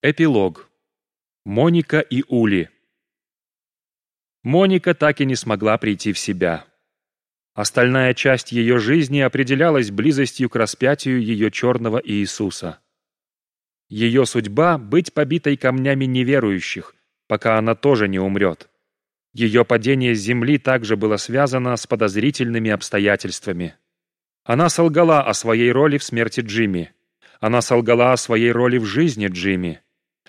Эпилог. Моника и Ули. Моника так и не смогла прийти в себя. Остальная часть ее жизни определялась близостью к распятию ее черного Иисуса. Ее судьба — быть побитой камнями неверующих, пока она тоже не умрет. Ее падение с земли также было связано с подозрительными обстоятельствами. Она солгала о своей роли в смерти Джимми. Она солгала о своей роли в жизни Джимми.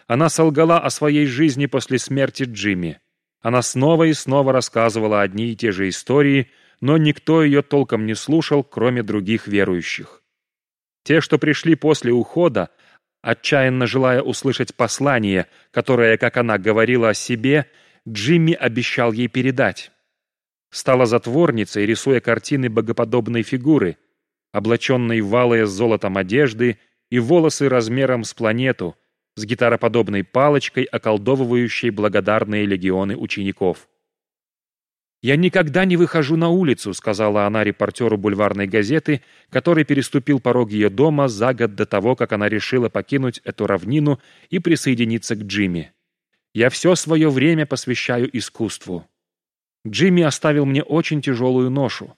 Она солгала о своей жизни после смерти Джимми. Она снова и снова рассказывала одни и те же истории, но никто ее толком не слушал, кроме других верующих. Те, что пришли после ухода, отчаянно желая услышать послание, которое, как она говорила о себе, Джимми обещал ей передать. Стала затворницей, рисуя картины богоподобной фигуры, облаченной в валые с золотом одежды и волосы размером с планету, с гитароподобной палочкой, околдовывающей благодарные легионы учеников. «Я никогда не выхожу на улицу», — сказала она репортеру бульварной газеты, который переступил порог ее дома за год до того, как она решила покинуть эту равнину и присоединиться к Джимми. «Я все свое время посвящаю искусству. Джимми оставил мне очень тяжелую ношу.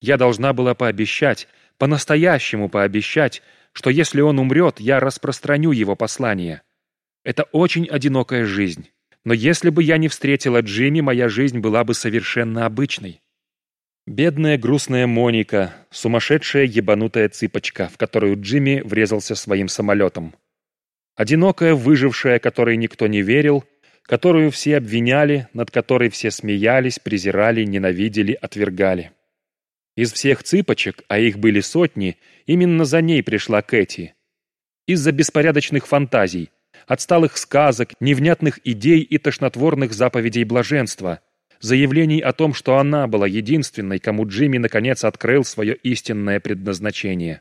Я должна была пообещать, по-настоящему пообещать, что если он умрет, я распространю его послание. Это очень одинокая жизнь. Но если бы я не встретила Джимми, моя жизнь была бы совершенно обычной. Бедная грустная Моника, сумасшедшая ебанутая цыпочка, в которую Джимми врезался своим самолетом. Одинокая выжившая, которой никто не верил, которую все обвиняли, над которой все смеялись, презирали, ненавидели, отвергали. Из всех цыпочек, а их были сотни, именно за ней пришла Кэти. Из-за беспорядочных фантазий, отсталых сказок, невнятных идей и тошнотворных заповедей блаженства, заявлений о том, что она была единственной, кому Джимми наконец открыл свое истинное предназначение.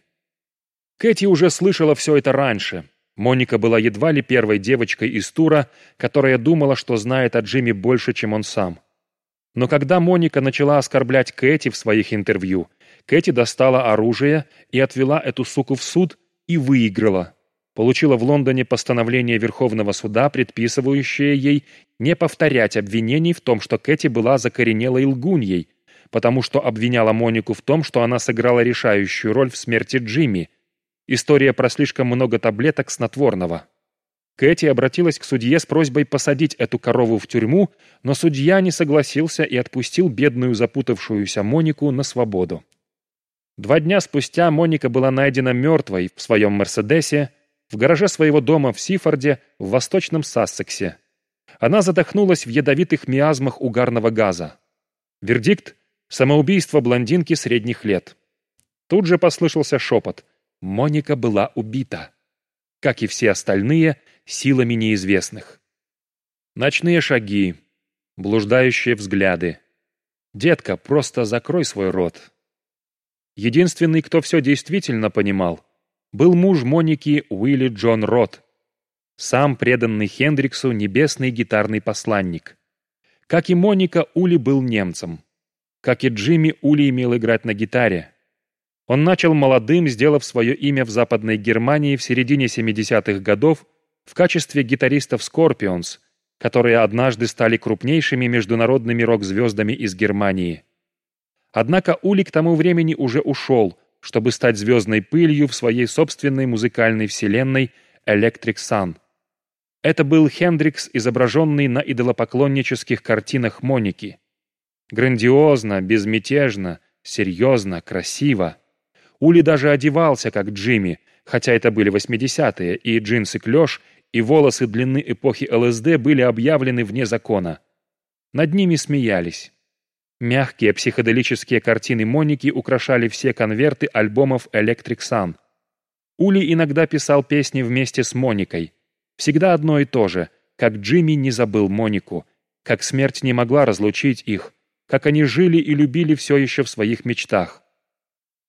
Кэти уже слышала все это раньше. Моника была едва ли первой девочкой из тура, которая думала, что знает о Джимми больше, чем он сам. Но когда Моника начала оскорблять Кэти в своих интервью, Кэти достала оружие и отвела эту суку в суд и выиграла. Получила в Лондоне постановление Верховного суда, предписывающее ей не повторять обвинений в том, что Кэти была закоренелой лгуньей, потому что обвиняла Монику в том, что она сыграла решающую роль в смерти Джимми. История про слишком много таблеток снотворного. Кэти обратилась к судье с просьбой посадить эту корову в тюрьму, но судья не согласился и отпустил бедную запутавшуюся Монику на свободу. Два дня спустя Моника была найдена мертвой в своем «Мерседесе» в гараже своего дома в Сифорде в восточном Сассексе. Она задохнулась в ядовитых миазмах угарного газа. Вердикт – самоубийство блондинки средних лет. Тут же послышался шепот. Моника была убита. Как и все остальные – силами неизвестных. Ночные шаги, блуждающие взгляды. «Детка, просто закрой свой рот». Единственный, кто все действительно понимал, был муж Моники Уилли Джон Рот, сам преданный Хендриксу небесный гитарный посланник. Как и Моника, Ули был немцем. Как и Джимми, Ули имел играть на гитаре. Он начал молодым, сделав свое имя в Западной Германии в середине 70-х годов в качестве гитаристов Scorpions, которые однажды стали крупнейшими международными рок-звездами из Германии. Однако Ули к тому времени уже ушел, чтобы стать звездной пылью в своей собственной музыкальной вселенной Electric Sun. Это был Хендрикс, изображенный на идолопоклоннических картинах Моники. Грандиозно, безмятежно, серьезно, красиво. Ули даже одевался, как Джимми, хотя это были 80-е, и джинсы клеш, и волосы длины эпохи ЛСД были объявлены вне закона. Над ними смеялись. Мягкие психоделические картины Моники украшали все конверты альбомов Electric Sun. Ули иногда писал песни вместе с Моникой. Всегда одно и то же, как Джимми не забыл Монику, как смерть не могла разлучить их, как они жили и любили все еще в своих мечтах.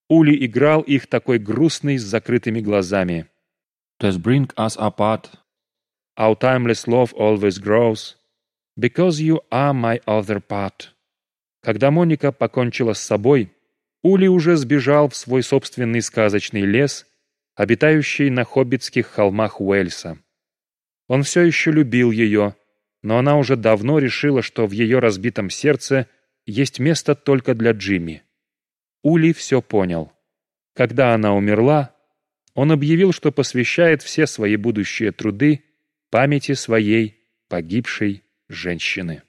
Ули играл их такой грустный с закрытыми глазами. Das bring us apart, Our timeless love always grows, because you are my other part. Когда Моника покончила с собой, Ули уже сбежал в свой собственный сказочный лес, обитающий на хоббитских холмах Уэльса. Он все еще любил ее, но она уже давно решила, что в ее разбитом сердце есть место только для Джимми. Ули все понял. Когда она умерла, он объявил, что посвящает все свои будущие труды памяти своей погибшей женщины.